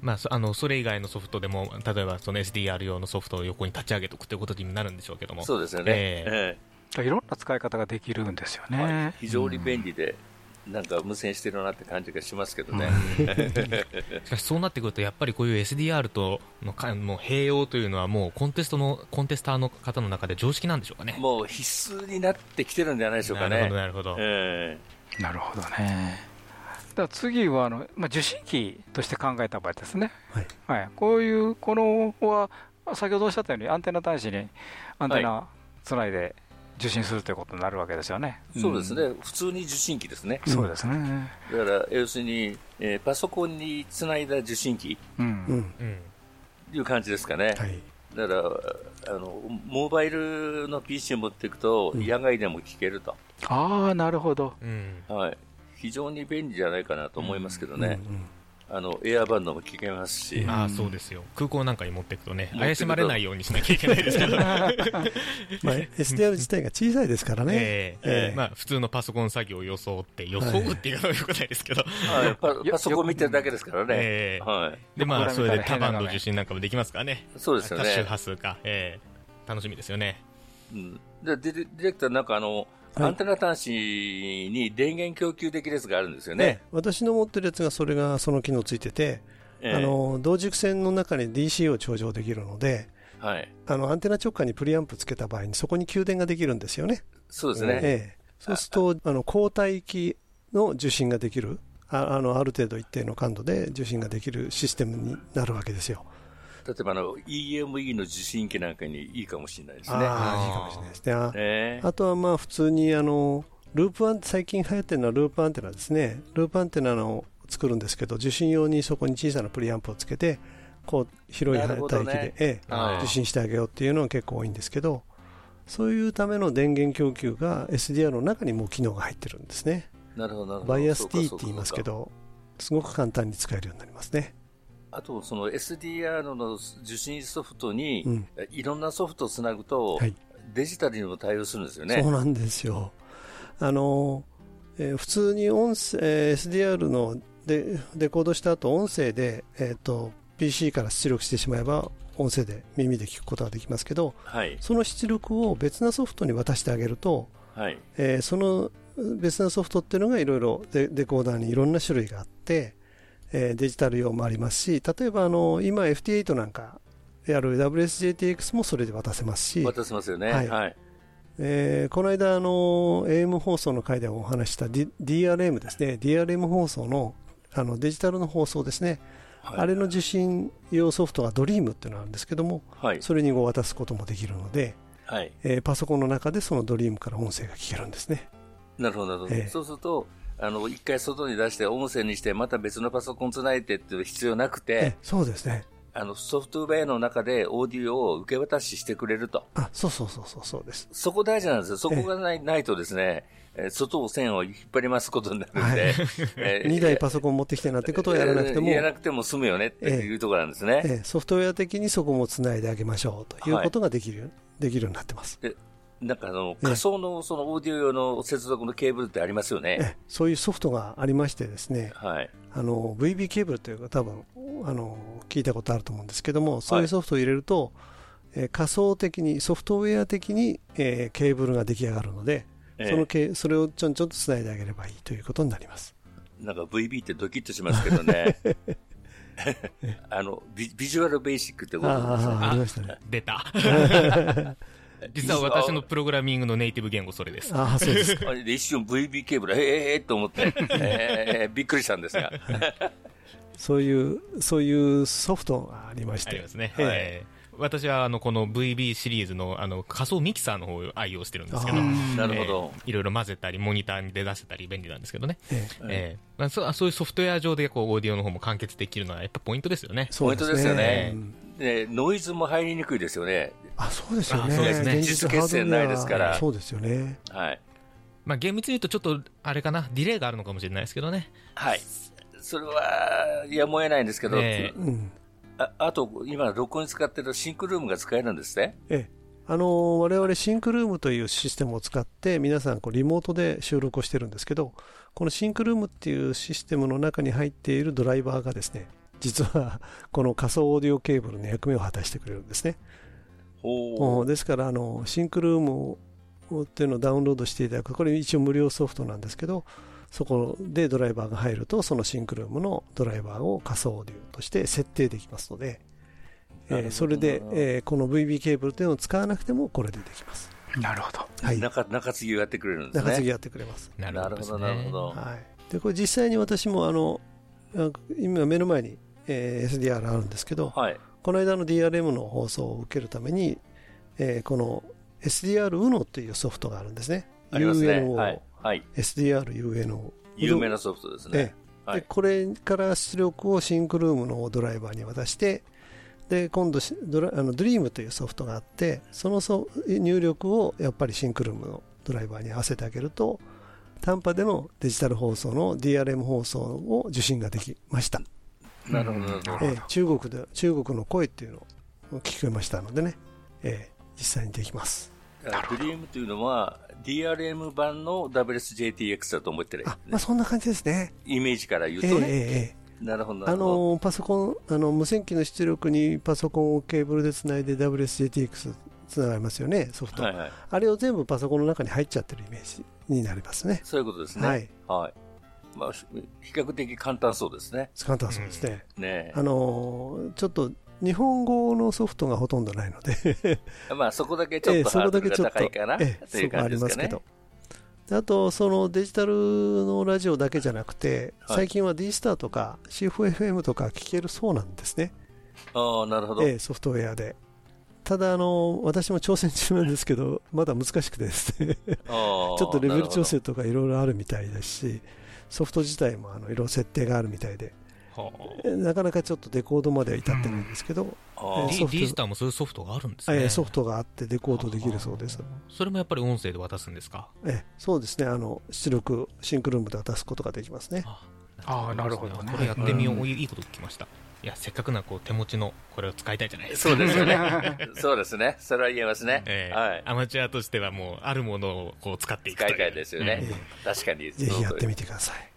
まあ、そあの、それ以外のソフトでも、例えばその SDR 用のソフトを横に立ち上げておくということになるんでしょうけども。そうですよね。ええいろんな使い方ができるんですよえはいね。非常に便利で、なんか無線してるなって感じがしますけどね。しかしそうなってくると、やっぱりこういう SDR とのかもう併用というのは、もうコンテストの、コンテスターの方の中で常識なんでしょうかね。もう必須になってきてるんじゃないでしょうかね。なるほど、なるほど。えなるほどね。だ次はあの、まあ、受信機として考えた場合ですね、はいはい、こういう、このは先ほどおっしゃったように、アンテナ端子にアンテナつないで受信するということになるわけですよね。えそうですね、普通に受信機ですね。そうですね。だから、要するに、えーパソコンにつないだ受信機うんいう感じですかね。はい。だからあの、モバイルの PC を持っていくと、うん野外でも聞けると、ああ、なるほど。うん。はい、非常に便利じゃないかなと思いますけどね、うんうんあのエアバンドも聞けますし、ああ、そうですよ。空港なんかに持っていくとね、怪しまれないようにしなきゃいけないですけど。まあ、SDR 自体が小さいですからね。まあ、普通のパソコン作業を装って、装うっていうのはよくないですけど。はいパパソコン見てるだけですからね、ええはい、で、まあ、それで多バンド受信なんかもできますからね。そうですよ多周ね、波数か。ええ楽しみですよね。うん、でディレディレクター、なんかあの、はいアンテナ端子に電源供給できるやつがあるんですよね。ね、私の持ってるやつがそれがその機能ついてて、ええ。あの同軸線の中に DC を頂上できるのではい、あのアンテナ直下にプリアンプつけた場合にそこに給電ができるんですよね。そうですね、ええ。そうするとあの交代機の受信ができる。ああのある程度一定の感度で受信ができるシステムになるわけですよ。例えばあの EME の受信機なんかにいいかもしれないですね。ああいいかもしれないですね。あねあとはまあ普通にあのループアン最近流行ってるのはループアンテナですね。ループアンテナの作るんですけど受信用にそこに小さなプリアンプをつけてこう広いな帯域で、ええはい受信してあげようっていうのが結構多いんですけどそういうための電源供給が SDR の中にもう機能が入ってるんですね。バイアス T かって言いますけ。どすごく簡単に使えるようになりますね。あと、その SDR の受信ソフトに、うんいろんなソフトをつなぐと、はいデジタルにも対応するんですよね。そうなんですよ。あの、えー普通に音声、えー SDR のでデコードした後音声で、えー、と PC から出力してしまえば音声で耳で聞くことができますけどはい。その出力を別なソフトに渡してあげると、はい。えーその別なソフトっていうのがいろいろデデコーダーにいろんな種類があって、えーデジタル用もありますし例えばあの今 FT8 なんかやる WSJTX もそれで渡せますし、渡せますよね。ははいい。えーこの間あの AM 放送の回でお話しした、D、DRM ですね DRM 放送のあのデジタルの放送ですね、はいあれの受信用ソフトが Dream っていうのがあるんですけどもはい。それにご渡すこともできるので、はい。えーパソコンの中でその Dream から音声が聞けるんですねなるほど、なるほど。ええそうすると、あの、一回外に出して音声にして、また別のパソコンつないでっていう必要なくてえ、そうですねあの、ソフトウェアの中でオーディオを受け渡ししてくれると。あそうそうそうそうそうですそこ大事なんですよ。そこがない,、ないとですね、えー外を線を引っ張りますことになるんで、はいえー2台パソコン持ってきてなんてことをやらなくても、えーやらなくても済むよねっていうところなんですね。えーソフトウェア的にそこもつないであげましょうということができるよ、できるようになってますなんかあの、ええ仮想のそのオーディオ用の接続のケーブルってありますよね。えそういうソフトがありましてですねはい。あの VB ケーブルというか多分あの聞いたことあると思うんですけどもそういうソフトを入れると、えー仮想的にソフトウェア的に、えーケーブルが出来上がるので、ええそのけそれをちょんちょんとつないであげればいいということになりますなんか VB ってドキッとしますけどね。あのビ、ビジュアルベーシックってことですね。ああありましたね出た。実は私のプログラミングのネイティブ言語それです。ああ、そうですか。あれで一瞬 VB ケーブル、ええええと思って、えーびっくりしたんですが。そういう、そういうソフトがありまして。ありますね。ええはい。私は、あの、この VB シリーズの、あの、仮想ミキサーの方を愛用してるんですけど、あなるほど。いろいろ混ぜたり、モニターで出せたり便利なんですけどね。ええええまあ、そうそういうソフトウェア上でこうオーディオの方も完結できるのはやっぱポイントですよね。ポイントですよねうんで、ノイズも入りにくいですよね。あ、そうですよね。あそうですね現実決戦ないですからそうですよね。はい。まあ厳密に言うとちょっと、あれかな、ディレイがあるのかもしれないですけどね。はい。それは、やむを得ないんですけど、ええうん。ああと、今、録音に使ってるシンクルームが使えるんですね。ええ。あのー我々シンクルームというシステムを使って皆さんこうリモートで収録をしてるんですけどこのシンクルームっていうシステムの中に入っているドライバーがですね実はこの仮想オーディオケーブルの役目を果たしてくれるんですね。ほう。ん。ですからあのシンクルームっていうのをダウンロードしていただく。これ一応無料ソフトなんですけどそこでドライバーが入るとそのシンクルームのドライバーを仮想オーディオとして設定できますので、えそれでえーこの VB ケーブルというのを使わなくてもこれでできます、なるほど。はい、中中継ぎをやってくれるんですね。中継ぎやってくれます、ななるほど、なるほ。ど。はい、でこれ実際に私もあのあ今目の前に、えー SDR あるんですけどはい。この間の DRM の放送を受けるために、えーこの SDR UNO というソフトがあるんですね。ありますね。UNO、はい。はい。SDR UNO。有名なソフトですね。でこれから出力をシンクルームのドライバーに渡して、で今度しドラあの Dream というソフトがあって、そのソ入力をやっぱりシンクルームのドライバーに合わせてあげると、短波でのデジタル放送の DRM 放送を受信ができました。なるほど、なるほど。ええ中国で中国の声っていうのを聞こえましたのでね、ええ実際にできます。ドリームというのは、DRM 版の WSJTX だと思ってる、あ、まあそんな感じですね。イメージから言うええとね。ええええなるほど、なあるほど。のパソコンあの無線機の出力にパソコンをケーブルでつないで WSJTX つながりますよね、ソフト、はいはい。あれを全部パソコンの中に入っちゃってるイメージになりますね。そういうことですね。はい。はい。まあ、比較的簡単そうですね。簡単そうですね。ねあのちょっと日本語のソフトがほとんどないので まあ、そこだけちょっとハードルが高いかな、ええという感じですかねそこありますけど。であと、そのデジタルのラジオだけじゃなくて、はい最近は D スターとか CFFM とか聞けるそうなんですね、ああ、なるほど。ええソフトウェアで。ただあの、私も挑戦中なんですけど、まだ難しくてですね、ちょっとレベル調整とかいろいろあるみたいですし、ソフト自体もあのいろいろ設定があるみたいで、はえなかなかちょっとデコードまでは至ってないんですけど、ほど。あーええソフト D, D スターもそういうソフトがあるんですね。ええソフトがあってデコードできるそうです。それもやっぱり音声で渡すんですか？ええそうですね、あの出力、シンクルームで渡すことができますね。あーなるほどねこれやってみよう。いいいいこと聞きました。いや、せっかくなこう手持ちのこれを使いたいじゃないですか。そうですよね。そうですね。それは言えますね。ええはい。アマチュアとしてはもう、あるものをこう使っていく。使いたいですよねえ。確かに。ぜひやってみて。てください。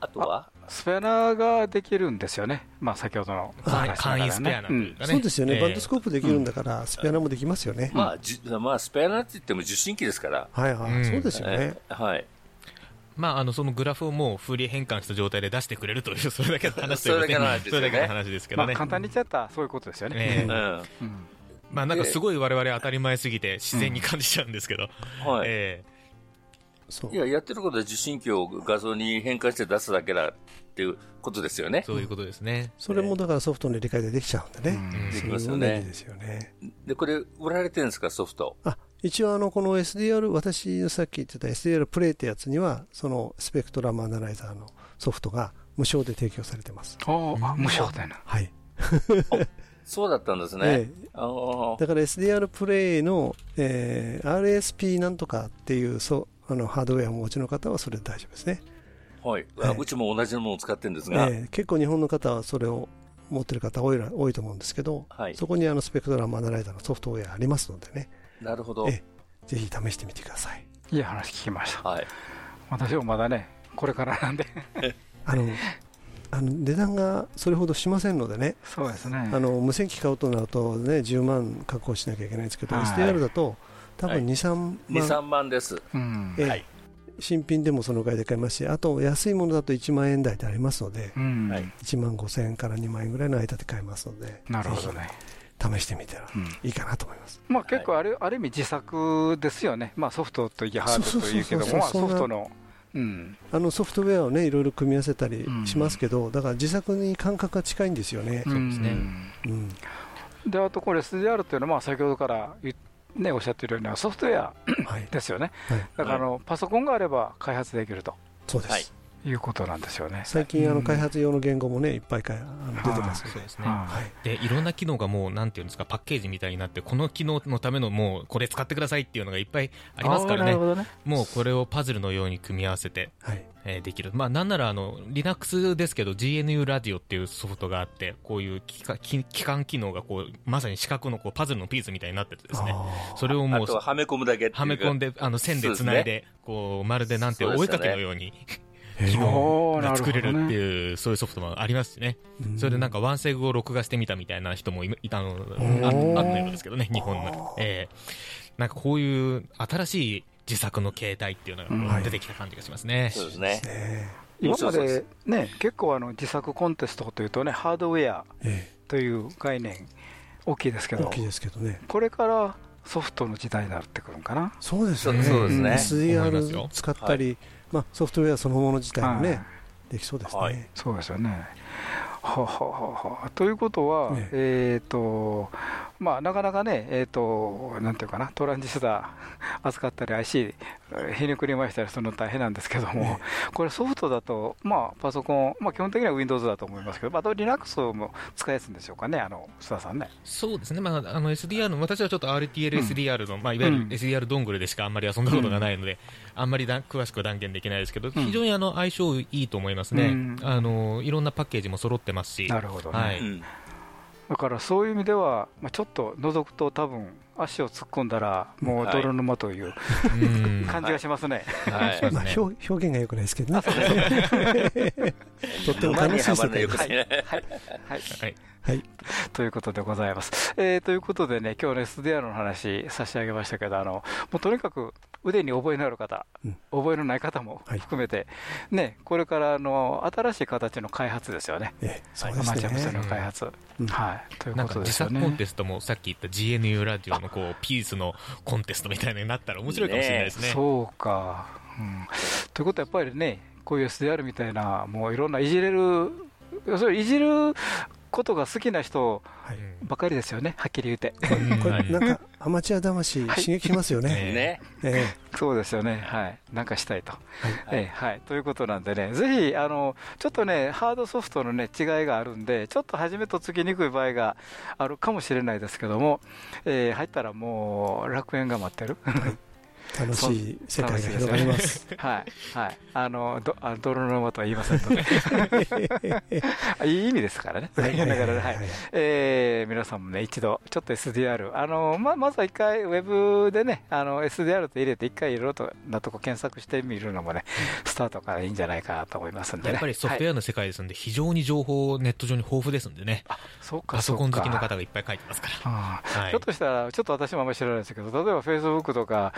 あとは？スペナーができるんですよね。まあ先ほどの簡易スペアなんというかね。そうですよね、ええバンドスコープできるんだから、スペアナもできますよね。まあ、じまあ、スペアなんて言っても受信機ですから。はいはい、うんそうですよね。えはい。まあ、あの、そのグラフをもう振り変換した状態で出してくれるという、それだけの話というかそれだけの話でそれだけの話ですけどね。まあ簡単に言っちゃったらそういうことですよね。ええうん。うんまあ、なんかすごい我々当たり前すぎて自然に感じちゃうんですけど。はい。えそういや、やってることは受信機を画像に変換して出すだけだっていうことですよねえ。そういうことですね。それもだからソフトの理解でできちゃうんでね、うんできま。すよね。で、これ、売られてるんですか、ソフト。あ一応あの、この SDR、私さっき言ってた SDR プレイってやつには、そのスペクトラムアナライザーのソフトが無償で提供されてます。おーあ無償だな。はい。そうだったんですね。えだから SDR プレイの、えー RSP なんとかっていうそあのハードウェアをお持ちの方はそれで大丈夫ですね。はい。あはいうちも同じものを使ってるんですが、えー結構日本の方はそれを持ってる方多いら多いと思うんですけど、はいそこにあのスペクトラムアナライザーのソフトウェアありますのでね、なるほど。えぜひ試してみてください。いい話聞きました。はい。私もまだね、これからなんで。あのあの値段がそれほどしませんのでね、そうですね。あの無線機買うとなると、ね、10万確保しなきゃいけないんですけど、はい SDR だと多分はい2、3 2、万、3万です。うん。ええはい新品でもそのぐらいで買えますし、あと安いものだと1万円台でありますので、うん。はい1万5000円から2万円ぐらいの間で買えますので、なるほどね。試してみたらいいかなと思います。まあ、結構ある,、ある意味自作ですよね、まあ、ソフトといい、ハードというけども、まあソフトの、うん、あのソフトウェアをねいろいろ組み合わせたりしますけど、だから自作に感覚が近いんですよね。そうですね。うん。であとこれ SDR っていうのは、まあ、先ほどからね、おっしゃっているようなソフトウェアはい。ですよね、はい。だからあの、パソコンがあれば開発できると。そうです、はいいうことなんですよね。最近あの開発用の言語もねいっぱいかあの出てます。そうですね。はい。で、いろんな機能がもう、なんていうんですか、パッケージみたいになって、この機能のためのもう、これ使ってくださいっていうのがいっぱいありますからね。あーなる。ほどね。もうこれをパズルのように組み合わせて、はい。えーできる。まあ、なんなら、あの、Linux ですけど、GNU ラディオっていうソフトがあって、こういう機関機機関機能がこう、まさに四角のこうパズルのピースみたいになっててですね。あそれをもうはめ込むだけっていうか。はめ込んで、あの、線で繋いで、こう、まるでなんて、お絵かきのように、ー機能が作れるっていう、そういうソフトもありますしね。うん。それでなんかワンセグを録画してみたみたいな人もいいたの、あーあったようですけどね、日本の。ええ。なんかこういう新しい自作の形態っていうのが出てきた感じがしますね。そうですね。ね今までね、結構あの自作コンテストというとね、ハードウェアえという概念、大きいですけどえ大、きいですけどね。これからソフトの時代になってくるんかな。そうですね。そうそうですね SDR 使ったり、まあ、ソフトウェアそのもの自体もね、はい。できそうですね、はい。そうですよね。ははははということは、ね。えっ、と、まあ、なかなかね、えっ、と、なんていうかな、トランジスタ 扱ったり、IC、ひねくり回したりするの大変なんですけども、これソフトだと、まあ、パソコン、まあ、基本的には Windows だと思いますけど、あと Linux も使いやすいんでしょうかね、あの、須田さんね。そうですね。まあ、あの SDR の、私はちょっと RTL、SDR の、まあ、いわゆうん。る SDR ドングルでしかあんまり遊んだことがないので、あんまりだ詳しくは断言できないですけど、非常にあの、相性いいと思いますね。うんあの、いろんなパッケージも揃ってますし。なるほどね。はい。うんだからそういう意味では、まあ、ちょっと覗くと、多分足を突っ込んだら、もう泥沼といううん。感じがしますね。はいそうですねまあ表表現が良くないですけどね とっても楽しい世界ですね。はい、はいはい。はいということでございます。えーということでね、今日の SDR の話差し上げましたけど、あのもうとにかく腕に覚えのある方、うん覚えのない方もはい含めて、ね、これからの新しい形の開発ですよね。ええそうアですマチュア無の開発、うんはい、というなんかことですよ自作コンね。テストもさっき言った GNU ラジオのこうピースのコンテストみたいになったら面白いかもしれないですね。そうか、うん。ということはやっぱりね、こういう SDR みたいな、もういろんないじれる、要するにいじることが好きな人はい。ばかりですよね、はっきり言って。これはいなんかアマチュア魂刺激しますよね、そうですよね、はい、なんかしたいと。えはい。ええはい、ということなんでね、ぜひあのちょっとね、ハードソフトの、ね、違いがあるんで、ちょっと初めとつきにくい場合があるかもしれないですけども、えー入ったらもう楽園が待ってる、楽しい世界が広がります。はいはい、あのどあ泥沼とは言いませんので、いい意味ですからね、はいだからね。はい。はいえー皆さんもね、一度、ちょっと SDR、あのままずは一回、ウェブでね、あの SDR と入れて、一回いろいろとなとこ検索してみるのもね、スタートからいいんじゃないかなと思いますんでね。やっぱりソフトウェアの世界ですんで、非常に情報、ネット上に豊富ですんでね、そうかパソコン好きのそうか方がいっぱい書いてますから。ああはい。ひょっとしたら、ちょっと私もあんまり知らないですけど、例えばフェイスブックとか、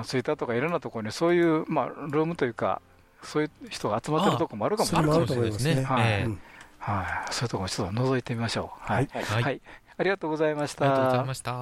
あツイッターとかいろんなところに、そういう、まあ、ルームというか、そういう人が集まってるところもあるかもしれないそれもあると思いますね。はい、そういうところもちょっと覗いてみましょう。はい、はいはいはいありがとうございました。ありがとうございました。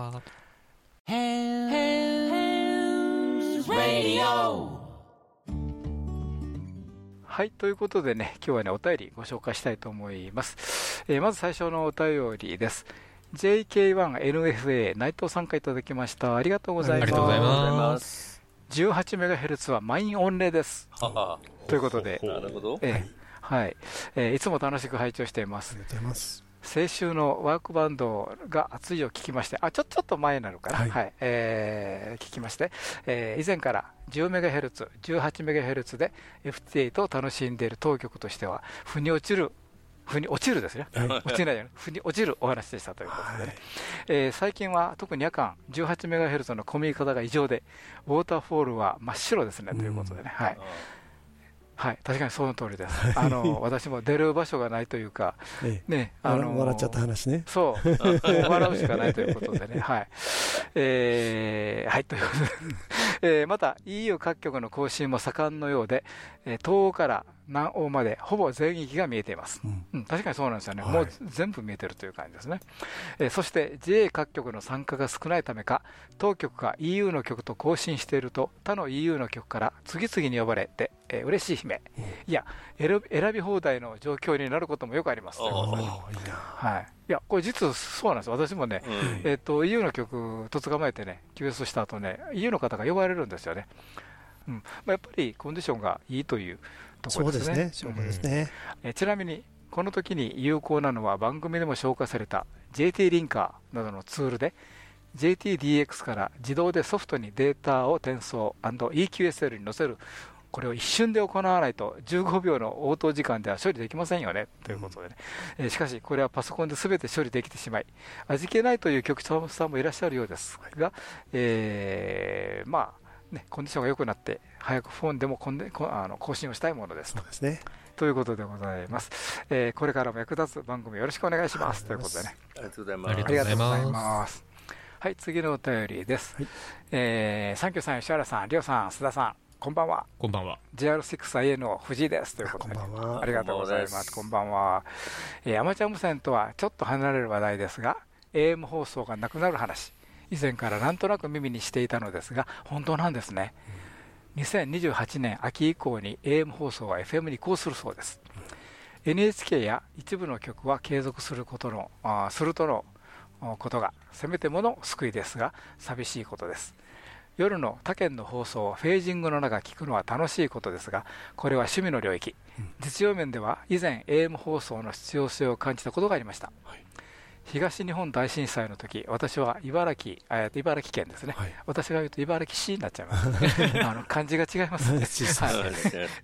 はい、ということでね、今日はね、お便りご紹介したいと思います。えーまず最初のお便りです。JK1NFA 内藤さんからいただきました。ありがとうございます。ありがとうございま。ますす。18MHz は満員御礼です。ははということで、なるほど。えーはい、えーいつも楽しく拝聴していますあり。がとうございます。先週のワークバンドが熱いを聞きまして、あちょちょっと前になるかな、ははいいえー聞きまして、えー以前から 10MHz、18MHz で FT8 を楽しんでいる当局としては、腑に落ちる、腑に落ちるですね、はい。落ちないように、腑に落ちるお話でしたということでね、はい。えー最近は特に夜間、18MHz の込み方が異常で、ウォーターフォールは真っ白ですねということでね。はい。はい、確かにその通りです。あの私も出る場所がないというか、ええ。ね、あの笑っちゃった話ね。そう。笑うしかないということでね、はい。えーはい、ということで、えーまた EU 各局の更新も盛んのようで、えー東欧から南欧までほぼ全域が見えています、うん。うん確かにそうなんですよね、はい。もう全部見えてるという感じですね、えーそして JA 各局の参加が少ないためか、当局が EU の局と交信していると、他の EU の局から次々に呼ばれて、えー嬉しい悲鳴、いや選び、選び放題の状況になることもよくあります。はい。いや、これ実はそうなんです、私もね、うん。えー、と EU の局と捕まえてね、QS した後ね、EU の方が呼ばれるんですよね。うん。まあ、やっぱりコンディションがいいというとこそうろでね。ですすね証拠ですね、えーちなみにこの時に有効なのは番組でも紹介された JT リンカーなどのツールで JTDX から自動でソフトにデータを転送 &EQSL に載せる。これを一瞬で行わないと15秒の応答時間では処理できませんよね。ということでね、えーしかしこれはパソコンで全て処理できてしまい味気ないという局長さんもいらっしゃるようですが、えーまあね、コンディションが良くなって早くフォンでもコンデこあの更新をしたいものですとそうですねということでございます。えーこれからも役立つ番組よろしくお願いします。ということでね。ありがとうございます。はい、次のお便りです。はいえーサンキューさん、吉原さん、りょうさん、須田さん、こんばんは。こんばんは。JR6IA の藤井です。ということで、こんばんはありがとうございます。こんばんは。えーアマチュア無線とはちょっと離れる話題ですが、AM 放送がなくなる話、以前からなんとなく耳にしていたのですが、本当なんですね。2028年秋以降に AM 放送は FM に移行するそうです。NHK や一部の局は継続することの、あーするとのあことが、せめてもの救いですが、寂しいことです。夜の他県の放送をフェージングの中聞くのは楽しいことですが、これは趣味の領域。実用面では以前 AM 放送の必要性を感じたことがありました。東日本大震災の時、私は茨城、えー茨城県ですね。はい私が言うと茨城市になっちゃいます。あの漢字が違いますね。はい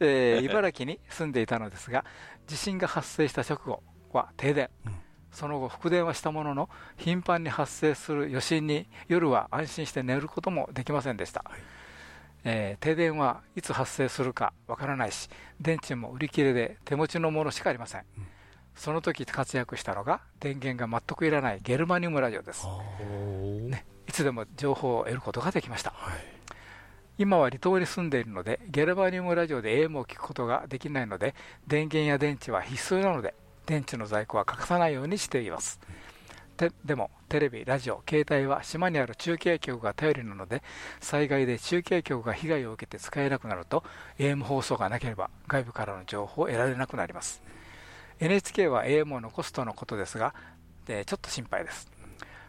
えー茨城に住んでいたのですが、地震が発生した直後は停電、うんその後、復電はしたものの、頻繁に発生する余震に夜は安心して寝ることもできませんでした。えー停電はいつ発生するかわからないし、電池も売り切れで手持ちのものしかありません。その時活躍したのが、電源が全くいらないゲルマニウムラジオです。ね、いつでも情報を得ることができました。今は離島に住んでいるので、ゲルマニウムラジオで AM を聞くことができないので、電源や電池は必須なので、電池の在庫は隠さないようにしています。ででも、テレビ、ラジオ、携帯は島にある中継局が頼りなので、災害で中継局が被害を受けて使えなくなると、AM 放送がなければ外部からの情報を得られなくなります。NHK は AM を残すとのことですが、でちょっと心配です。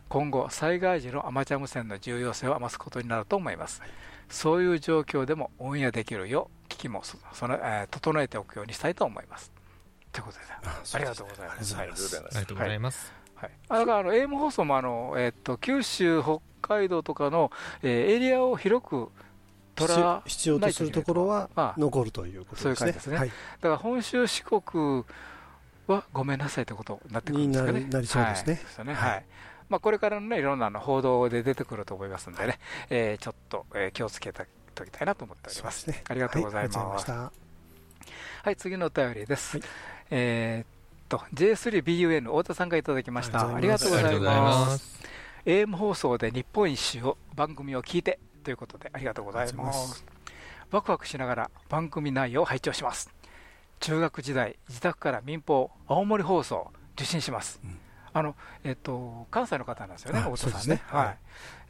今後、災害時のアマチュア無線の重要性は増すことになると思います。そういう状況でもオンエアできるよう、機器もそその、えー整えておくようにしたいと思います。ということで、ありがとうございます。ありがとうございます。ありがとうございます。はい、あだからあの AM 放送もあの、えっと九州、北海道とかの、えーエリアを広く取ら必要とするところは残るということですね。そういう感じですねはい、だから本州、四国はごめんなさいということになってくるんですかね。になりそうですねはいまあ、これからの、ね、いろんなの報道で出てくると思いますんでね、えーちょっと、えー気をつけておきたいなと思っております。すねありがとうございます。はありがとうございまはい、次のお便りです。はいえーっと、J3BUN 太田さんがいただきました。あありがとうございま。ますす。AM 放送で日本一周を番組を聞いてということでありがとうございますワクワクしながら番組内容を拝聴します中学時代自宅から民放青森放送受信します、うん。あのえっと関西の方なんですよねあ太田さんね。はい、はい。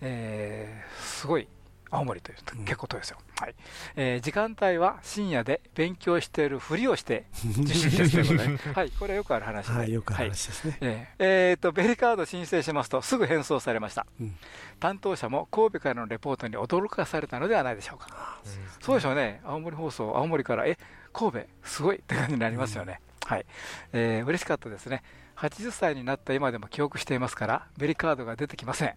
えーすごい青森というとうん。結構遠いですよ、はい。えー時間帯は深夜で勉強しているふりをして 受信ですということで、はい、これはよくある話で、はい、よくあるはい。話ですね。えーえーとベリカード申請しますとすぐ返送されました、うん。担当者も神戸からのレポートに驚かされたのではないでしょうか、そうでしょうね。青森放送青森からえ神戸すごいって感じになりますよね、はい、えー嬉しかったですね。80歳になった今でも記憶していますからベリカードが出てきません。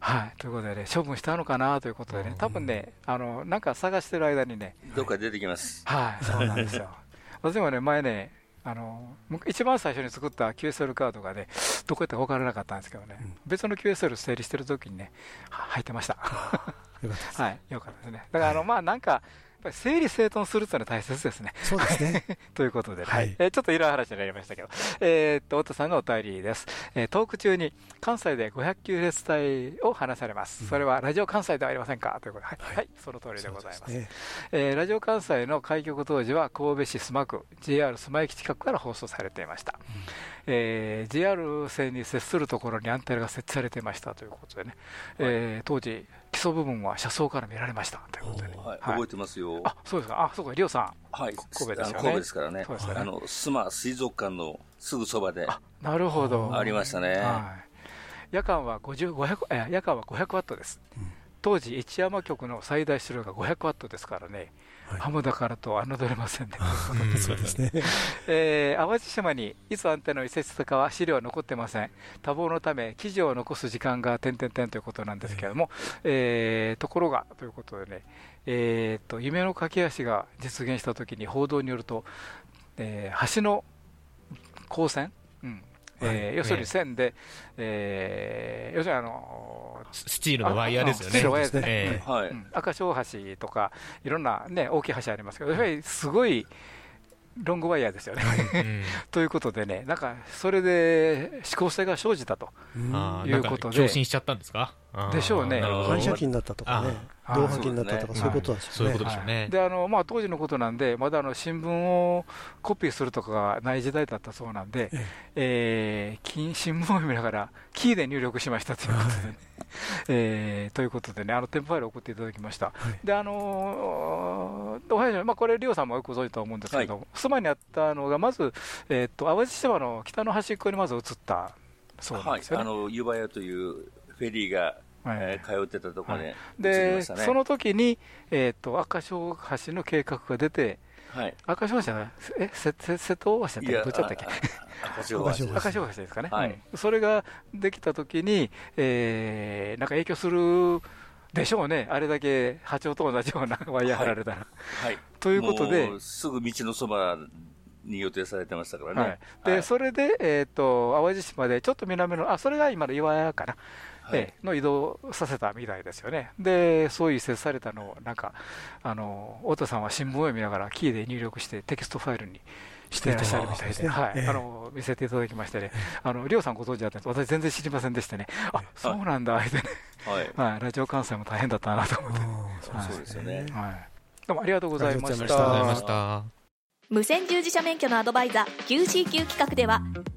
はい、ということでね、処分したのかなということでね、多分ね、あのなんか探してる間にね、どっか出てきます。はい、そうなんですよ。私もね、前ね、あのむ一番最初に作った QSL カードがね、どこやったか分からなかったんですけどね、うん。別の QSL 整理してるときにね、は入ってました。よかったです。はい、よかったですね。だから、あの、まあ、なんか、ぱり整理整頓するというのは大切ですね。そうですね。ということで、ははい。いえーちょっといろいろ話になりましたけど、えーっと、太田さんのお便りです。えートーク中に関西で500級列隊を話されます。それはラジオ関西ではありませんか？ということで、はい、はい。その通りでございます。ね。えーラジオ関西の開局当時は神戸市須磨区 JR 須磨駅近くから放送されていました、えー JR 線に接するところにアンテナが設置されていましたということでね、えー当時基礎部分は車窓から見られました。ということでね、はい、はい。覚えてますよ。あそうですか。あそうか。リオさん。はい、神戸ですよね。神戸ですからね。ねあの、須磨水族館のすぐそばであなるほど。ありましたね。はい、夜間は50 500え夜間は500ワットです、当時一山局の最大出力が500ワットですからね、はいハムだからと侮れませんね、う んそうですね。えー淡路島にいつアンテナを移設したかは資料は残ってません、多忙のため、記事を残す時間が点々点ということなんですけれども、えーところがということでね、えーと夢の駆け足が実現したときに、報道によると、えー橋の光線、うんえー要するに線で、えー要するにあのススチールのワイヤーですよね。ああスチールのワイヤーですね。ええはい。うん。赤潮橋とか、いろんな、ね、大きい橋ありますけど、やはりすごいロングワイヤーですよね。うん ということでね、なんかそれで指向性が生じたと、いうことで。なんか共振しちゃったんですか？でしょうね反射期になったとかね、あ導波期になったとか、そういうことですそういうよね。ことでしょうね。であのまあ、当時のことなんで、まだあの新聞をコピーするとかがない時代だったそうなんで、ええ新聞を読みながら、キーで入力しましたということでね。えーということでね、あの添付ファイルを送っていただきました。はいで、あのーおはようまあ、これ、リオさんもよくご存知と思うんですけど、住まいにあったのが、まず、えと淡路島の北の端っこにまず移ったそうなんはいです。よね。あの、湯葉屋というフェリーが、はい。えー通ってたところで、で。その時に、えーっと赤潮橋の計画が出て、はい。赤潮橋じゃない、えせせ瀬戸大橋だっどっちだったっけ？明石大橋ですかね、はい。うん。それができたときに、えーなんか影響するでしょうね、あれだけ波長と同じようなワイヤー張られたら。はい。ということで。すぐ道のそばに予定されてましたからね。はい。ではい。それで、えー、と淡路島でちょっと南の、あそれが今の岩屋かな、はい。ええ。の移動させたみたいですよね、でそういう移設されたのを、なんか、あの太田さんは新聞を読みながら、キーで入力して、テキストファイルにしていらっしゃるみたいで、はい。ええ。あの見せていただきましてね、あのリオさんご存知だったんです私、全然知りませんでしてね、あそうなんだ、はい。はい、ラジオ関西も大変だったなと思って、そうですよね。はい、どうもありがとうございましありがありがとうございたま。した。無線従事者免許のアドバイザー QCQ 企画では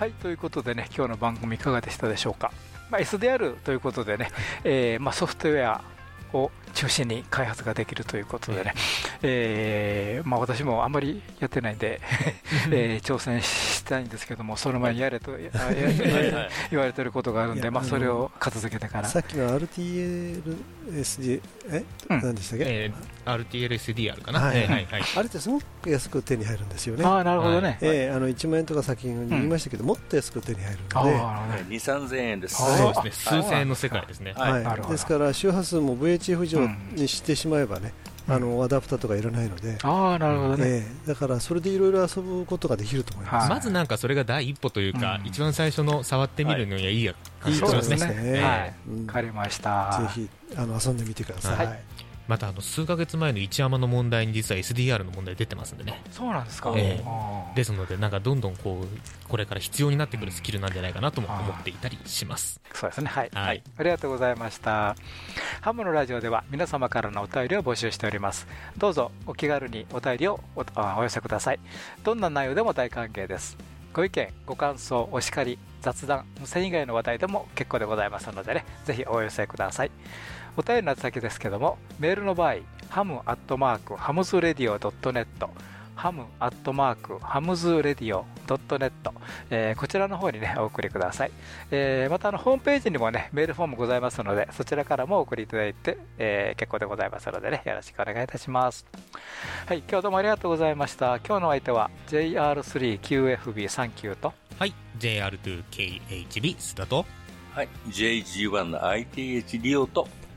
はい、ということでね、今日の番組いかがでしたでしょうか？まあ、SDR ということでね、えーまあ、ソフトウェアを中心に開発ができるということでね、えーまあ、私もあんまりやってないんで、えー挑戦したいんですけども、その前にやれとあやや言われてることがあるんで、まあ、それを片付けてから。さっきの RTLSD、え、うん。何でしたっけ、えー、RTLSDR かな、はいえーはいはいあれってすごく安く手に入るんですよね。ああ、なるほどね。ええあの1万円とか先に言いましたけど、もっと安く手に入るああ、ので、なるほどね2、3000円です。あそうですね、あ数千円の世界ですね。はいですから周波数も VHF 以上にしてしまえばね、あのアダプターとかいらないので、ああ、なるほどね。ええだからそれでいろいろ遊ぶことができると思います。はいまずなんかそれが第一歩というか、うん一番最初の触ってみるのにはいいや感いいとじがしますね。思いますね。はいうんわかりました。ぜひあの遊んでみてください。はいまたあの数ヶ月前の一山の問題に実は SDR の問題出てますんでね。そうなんですか。ええああですので、なんかどんどんこうこれから必要になってくるスキルなんじゃないかなとも思っていたりします。そうですね。はい。はいありがとうございました。ハムのラジオでは皆様からのお便りを募集しております。どうぞお気軽にお便りをおあお寄せください。どんな内容でも大歓迎です。ご意見、ご感想、お叱り、雑談、無線以外の話題でも結構でございますのでね、ぜひお寄せください。お便りの宛先ですけども、メールの場合、ham アットマーク hamsradio .net、ham アットマーク hamsradio ドットネット、えー、こちらの方にねお送りください、えー、またあのホームページにもねメールフォームございますのでそちらからもお送りいただいて、えー、結構でございますのでねよろしくお願いいたします。はい今日どうもありがとうございました。今日の相手は JR3QFB39 とはい JR2KHB 須田とはい JG1 の ITH リオと